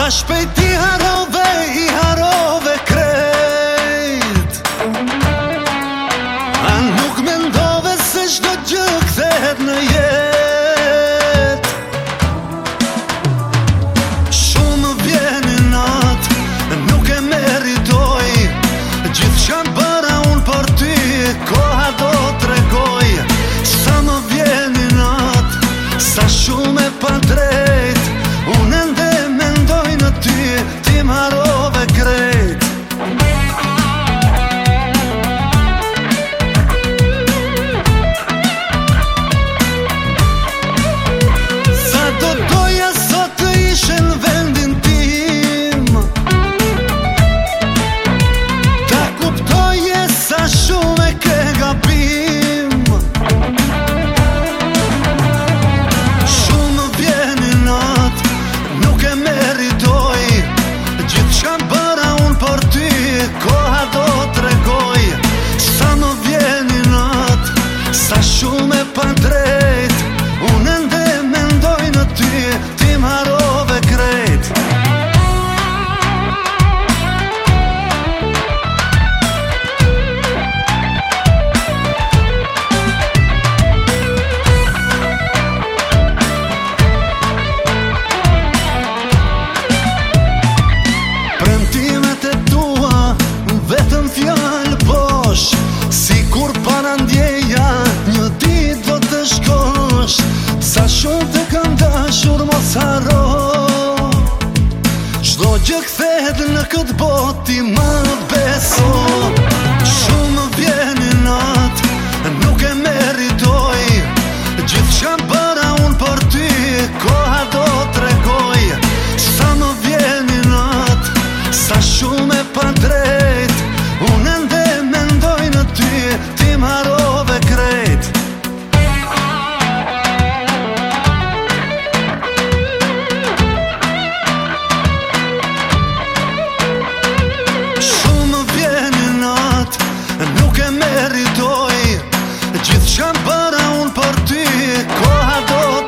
Sa shpejt i harove, i harove krejt A nuk me ndove se shdo gjë këthet në i Maro the Grey. kthehet në këtë botë i madh bëra unë për ty Koha dojë